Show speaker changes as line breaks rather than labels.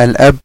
الأب